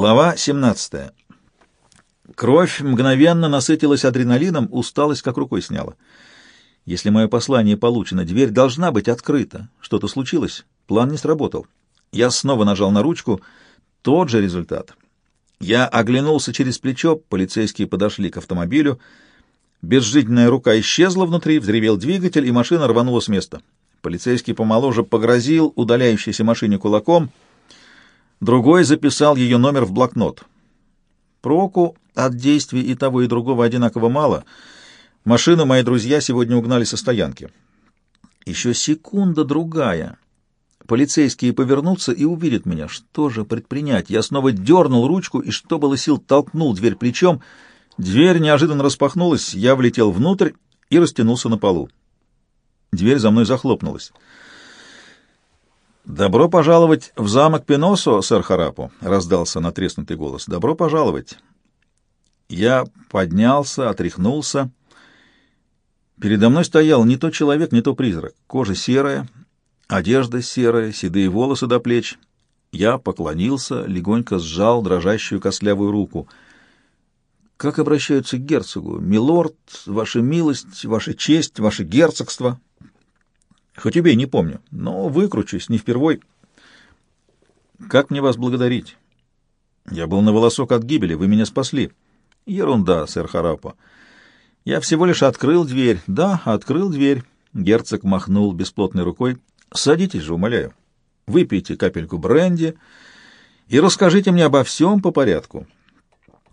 Глава 17. Кровь мгновенно насытилась адреналином, усталость как рукой сняла. Если мое послание получено, дверь должна быть открыта. Что-то случилось, план не сработал. Я снова нажал на ручку. Тот же результат. Я оглянулся через плечо, полицейские подошли к автомобилю. Безжизненная рука исчезла внутри, взревел двигатель, и машина рванула с места. Полицейский помоложе погрозил удаляющейся машине кулаком. Другой записал ее номер в блокнот. Проку от действий и того, и другого одинаково мало. Машину мои друзья сегодня угнали со стоянки. Еще секунда-другая. Полицейские повернутся и увидят меня. Что же предпринять? Я снова дернул ручку и, что было сил, толкнул дверь плечом. Дверь неожиданно распахнулась, я влетел внутрь и растянулся на полу. Дверь за мной захлопнулась. «Добро пожаловать в замок Пеносо, сэр Харапу!» — раздался натреснутый голос. «Добро пожаловать!» Я поднялся, отряхнулся. Передо мной стоял не то человек, не то призрак. Кожа серая, одежда серая, седые волосы до плеч. Я поклонился, легонько сжал дрожащую костлявую руку. «Как обращаются к герцогу? Милорд, ваша милость, ваша честь, ваше герцогство?» Хоть убей, не помню, но выкручусь, не впервой. Как мне вас благодарить? Я был на волосок от гибели, вы меня спасли. Ерунда, сэр Харапа. Я всего лишь открыл дверь. Да, открыл дверь. Герцог махнул бесплотной рукой. Садитесь же, умоляю. Выпейте капельку бренди и расскажите мне обо всем по порядку.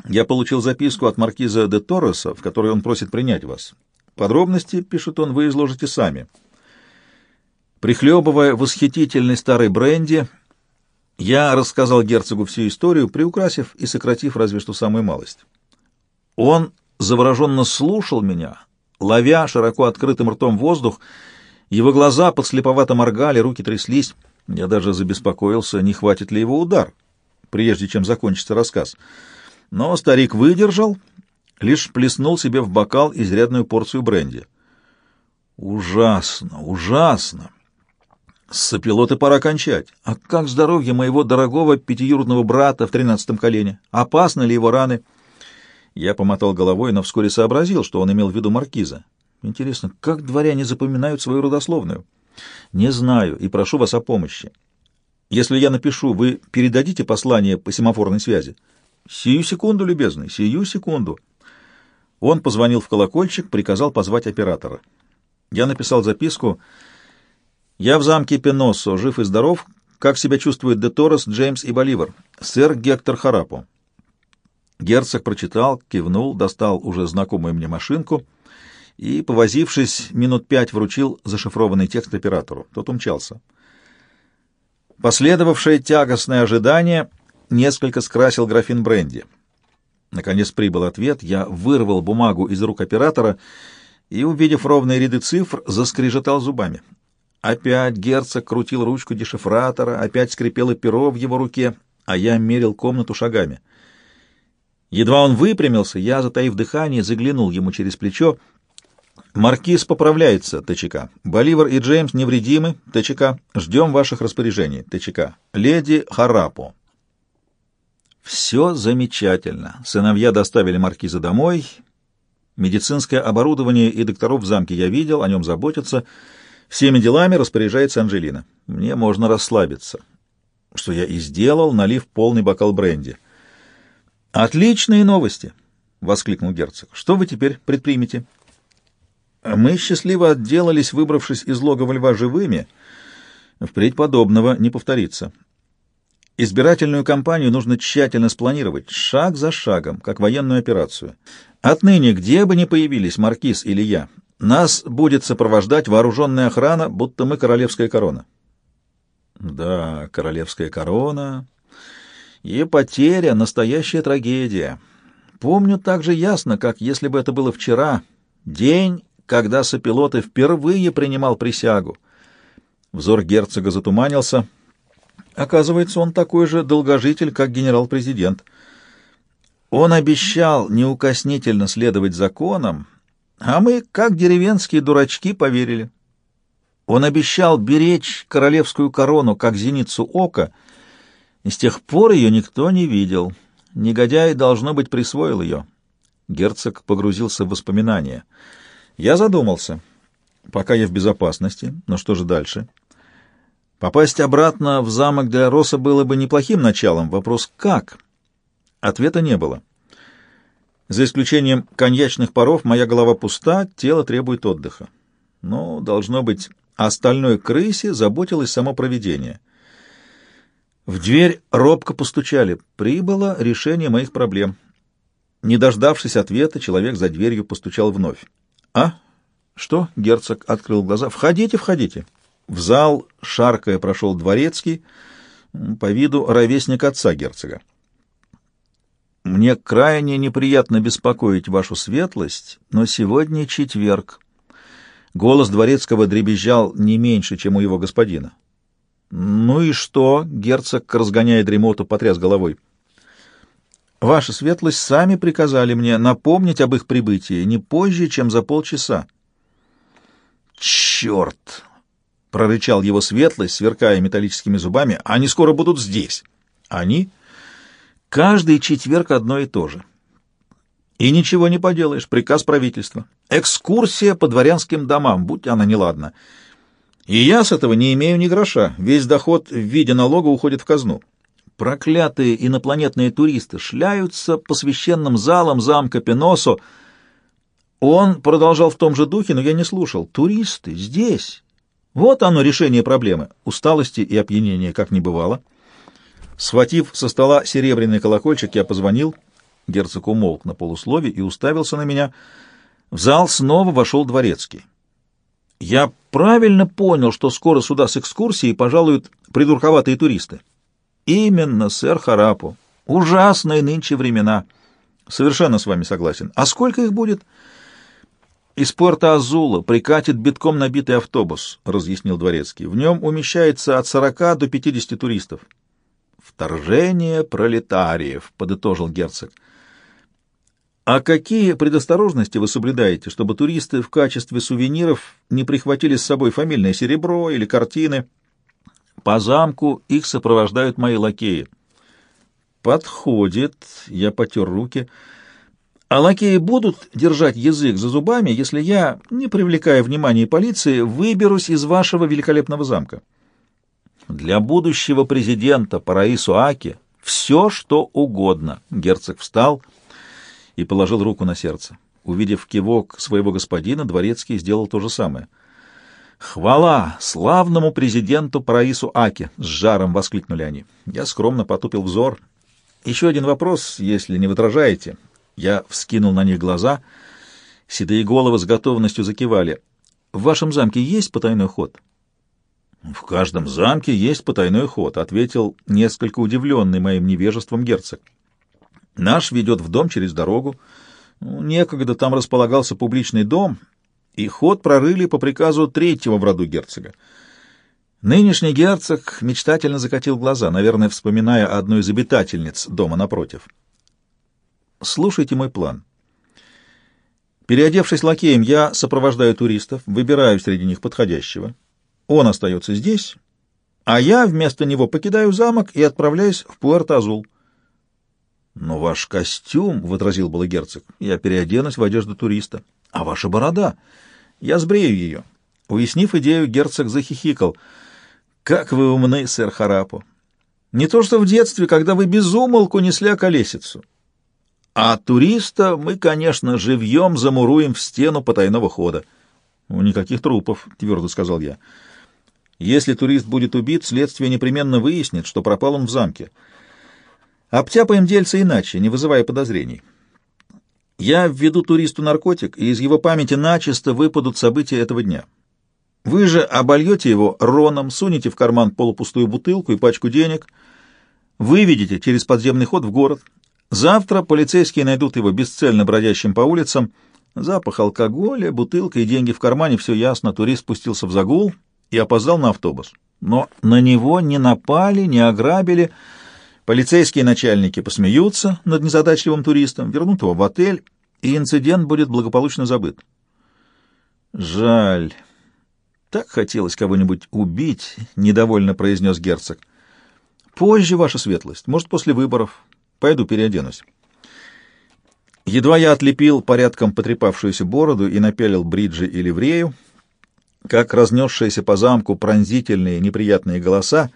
Я получил записку от маркиза де Торреса, в которой он просит принять вас. Подробности, пишет он, вы изложите сами. Прихлебывая восхитительный старый бренди, я рассказал герцогу всю историю, приукрасив и сократив разве что самую малость. Он завороженно слушал меня, ловя широко открытым ртом воздух, его глаза подслеповато моргали, руки тряслись. Я даже забеспокоился, не хватит ли его удар, прежде чем закончится рассказ. Но старик выдержал, лишь плеснул себе в бокал изрядную порцию бренди. Ужасно, ужасно. С пилоты пора кончать. А как здоровье моего дорогого пятиюродного брата в тринадцатом колене? Опасны ли его раны? Я помотал головой, но вскоре сообразил, что он имел в виду маркиза. Интересно, как дворяне запоминают свою родословную? Не знаю и прошу вас о помощи. Если я напишу, вы передадите послание по семафорной связи? Сию секунду, любезный, сию секунду. Он позвонил в колокольчик, приказал позвать оператора. Я написал записку я в замке Пеносо, жив и здоров. Как себя чувствуют Де Торрес, Джеймс и Боливар? Сэр Гектор Харапо. Герцог прочитал, кивнул, достал уже знакомую мне машинку и, повозившись, минут пять вручил зашифрованный текст оператору. Тот умчался. Последовавшее тягостное ожидание несколько скрасил графин бренди. Наконец прибыл ответ, я вырвал бумагу из рук оператора и, увидев ровные ряды цифр, заскрежетал зубами. Опять герцог крутил ручку дешифратора, опять скрипело перо в его руке, а я мерил комнату шагами. Едва он выпрямился, я, затаив дыхание, заглянул ему через плечо. «Маркиз поправляется, ТЧК. Боливар и Джеймс невредимы, ТЧК. Ждем ваших распоряжений, ТЧК. Леди Харапо». Все замечательно. Сыновья доставили маркиза домой. Медицинское оборудование и докторов в замке я видел, о нем заботятся. Всеми делами распоряжается Анжелина. Мне можно расслабиться. Что я и сделал, налив полный бокал бренди. «Отличные новости!» — воскликнул герцог. «Что вы теперь предпримете?» «Мы счастливо отделались, выбравшись из логова льва живыми. Впредь подобного не повторится. Избирательную кампанию нужно тщательно спланировать, шаг за шагом, как военную операцию. Отныне, где бы ни появились маркиз или я, нас будет сопровождать вооруженная охрана, будто мы королевская корона. Да, королевская корона. И потеря — настоящая трагедия. Помню так же ясно, как если бы это было вчера, день, когда сопилоты впервые принимал присягу. Взор герцога затуманился. Оказывается, он такой же долгожитель, как генерал-президент. Он обещал неукоснительно следовать законам, а мы, как деревенские дурачки, поверили. Он обещал беречь королевскую корону, как зеницу ока, И с тех пор ее никто не видел. Негодяй, должно быть, присвоил ее. Герцог погрузился в воспоминания. Я задумался. Пока я в безопасности, но что же дальше? Попасть обратно в замок для Роса было бы неплохим началом. Вопрос «как?» Ответа не было. За исключением коньячных паров, моя голова пуста, тело требует отдыха. Но, должно быть, остальной крысе заботилось само провидение. В дверь робко постучали. Прибыло решение моих проблем. Не дождавшись ответа, человек за дверью постучал вновь. «А? Что?» — герцог открыл глаза. «Входите, входите». В зал, шаркая, прошел дворецкий, по виду ровесник отца герцога. «Мне крайне неприятно беспокоить вашу светлость, но сегодня четверг». Голос дворецкого дребезжал не меньше, чем у его господина. «Ну и что?» — герцог, разгоняя дремоту, потряс головой. «Ваша светлость сами приказали мне напомнить об их прибытии не позже, чем за полчаса». «Черт!» — прорычал его светлость, сверкая металлическими зубами. «Они скоро будут здесь». «Они?» «Каждый четверг одно и то же». «И ничего не поделаешь, приказ правительства. Экскурсия по дворянским домам, будь она неладна». И я с этого не имею ни гроша. Весь доход в виде налога уходит в казну. Проклятые инопланетные туристы шляются по священным залам замка Пеносо. Он продолжал в том же духе, но я не слушал. Туристы здесь. Вот оно решение проблемы. Усталости и опьянения как не бывало. Схватив со стола серебряный колокольчик, я позвонил. Герцог умолк на полуслове и уставился на меня. В зал снова вошел дворецкий. Я правильно понял, что скоро сюда с экскурсией пожалуют придурковатые туристы. Именно, сэр Харапу. Ужасные нынче времена. Совершенно с вами согласен. А сколько их будет? Из порта Азула прикатит битком набитый автобус, разъяснил дворецкий. В нем умещается от 40 до 50 туристов. Вторжение пролетариев, подытожил герцог. А какие предосторожности вы соблюдаете, чтобы туристы в качестве сувениров не прихватили с собой фамильное серебро или картины? По замку их сопровождают мои лакеи. Подходит, я потер руки. А лакеи будут держать язык за зубами, если я, не привлекая внимания полиции, выберусь из вашего великолепного замка. Для будущего президента Параису Аки все, что угодно. Герцог встал и положил руку на сердце. Увидев кивок своего господина, дворецкий сделал то же самое. «Хвала славному президенту Параису Аки!» — с жаром воскликнули они. Я скромно потупил взор. «Еще один вопрос, если не возражаете». Я вскинул на них глаза. Седые головы с готовностью закивали. «В вашем замке есть потайной ход?» «В каждом замке есть потайной ход», — ответил несколько удивленный моим невежеством герцог. Наш ведет в дом через дорогу. Ну, некогда там располагался публичный дом, и ход прорыли по приказу третьего в роду герцога. Нынешний герцог мечтательно закатил глаза, наверное, вспоминая одну из обитательниц дома напротив. «Слушайте мой план. Переодевшись лакеем, я сопровождаю туристов, выбираю среди них подходящего. Он остается здесь, а я вместо него покидаю замок и отправляюсь в Пуэрто-Азул. «Но ваш костюм», — возразил было герцог, — «я переоденусь в одежду туриста. А ваша борода? Я сбрею ее». Уяснив идею, герцог захихикал. «Как вы умны, сэр Харапо! Не то что в детстве, когда вы безумолку несли околесицу. А туриста мы, конечно, живьем замуруем в стену потайного хода». «Ну, «Никаких трупов», — твердо сказал я. «Если турист будет убит, следствие непременно выяснит, что пропал он в замке». Обтяпаем дельца иначе, не вызывая подозрений. Я введу туристу наркотик, и из его памяти начисто выпадут события этого дня. Вы же обольете его роном, сунете в карман полупустую бутылку и пачку денег, выведете через подземный ход в город. Завтра полицейские найдут его бесцельно бродящим по улицам. Запах алкоголя, бутылка и деньги в кармане, все ясно. Турист спустился в загул и опоздал на автобус. Но на него не напали, не ограбили, Полицейские начальники посмеются над незадачливым туристом, вернут его в отель, и инцидент будет благополучно забыт. Жаль. Так хотелось кого-нибудь убить, недовольно произнес герцог. Позже, ваша светлость, может, после выборов. Пойду переоденусь. Едва я отлепил порядком потрепавшуюся бороду и напялил бриджи или ливрею, как разнесшиеся по замку пронзительные неприятные голоса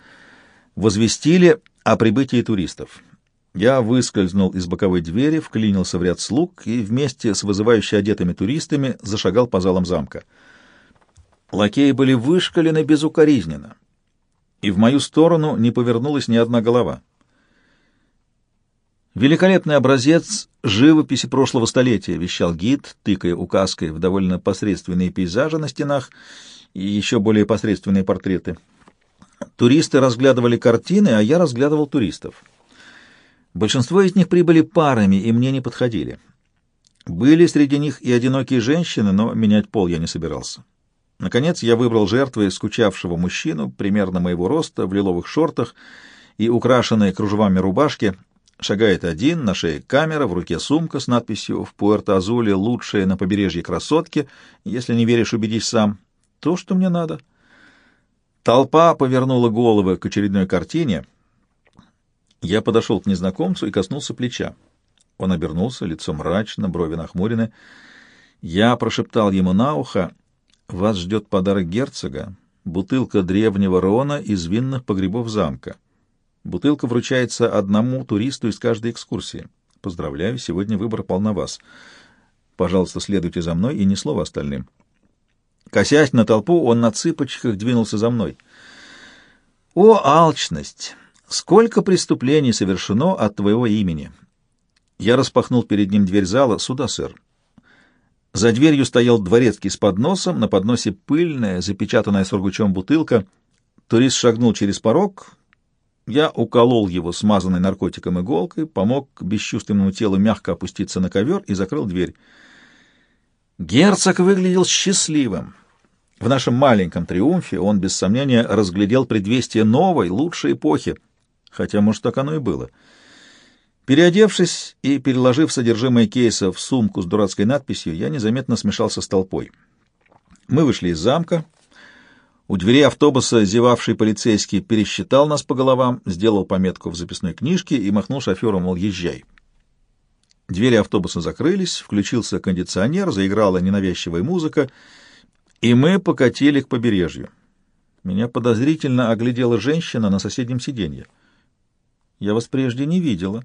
возвестили о прибытии туристов. Я выскользнул из боковой двери, вклинился в ряд слуг и вместе с вызывающе одетыми туристами зашагал по залам замка. Лакеи были вышкалены безукоризненно, и в мою сторону не повернулась ни одна голова. «Великолепный образец живописи прошлого столетия», — вещал гид, тыкая указкой в довольно посредственные пейзажи на стенах и еще более посредственные портреты. Туристы разглядывали картины, а я разглядывал туристов. Большинство из них прибыли парами и мне не подходили. Были среди них и одинокие женщины, но менять пол я не собирался. Наконец я выбрал жертвой скучавшего мужчину, примерно моего роста, в лиловых шортах и украшенной кружевами рубашки. Шагает один, на шее камера, в руке сумка с надписью «В Пуэрто-Азуле лучшие на побережье красотки, если не веришь, убедись сам». То, что мне надо. Толпа повернула головы к очередной картине — я подошел к незнакомцу и коснулся плеча. Он обернулся, лицо мрачно, брови нахмурены. Я прошептал ему на ухо, «Вас ждет подарок герцога, бутылка древнего рона из винных погребов замка. Бутылка вручается одному туристу из каждой экскурсии. Поздравляю, сегодня выбор пал на вас. Пожалуйста, следуйте за мной и ни слова остальным». Косясь на толпу, он на цыпочках двинулся за мной. «О, алчность!» Сколько преступлений совершено от твоего имени? Я распахнул перед ним дверь зала. Сюда, сэр. За дверью стоял дворецкий с подносом, на подносе пыльная, запечатанная сургучом бутылка. Турист шагнул через порог. Я уколол его смазанной наркотиком иголкой, помог бесчувственному телу мягко опуститься на ковер и закрыл дверь. Герцог выглядел счастливым. В нашем маленьком триумфе он, без сомнения, разглядел предвестие новой, лучшей эпохи — хотя, может, так оно и было. Переодевшись и переложив содержимое кейса в сумку с дурацкой надписью, я незаметно смешался с толпой. Мы вышли из замка. У двери автобуса зевавший полицейский пересчитал нас по головам, сделал пометку в записной книжке и махнул шоферу, мол, езжай. Двери автобуса закрылись, включился кондиционер, заиграла ненавязчивая музыка, и мы покатили к побережью. Меня подозрительно оглядела женщина на соседнем сиденье. Я вас прежде не видела.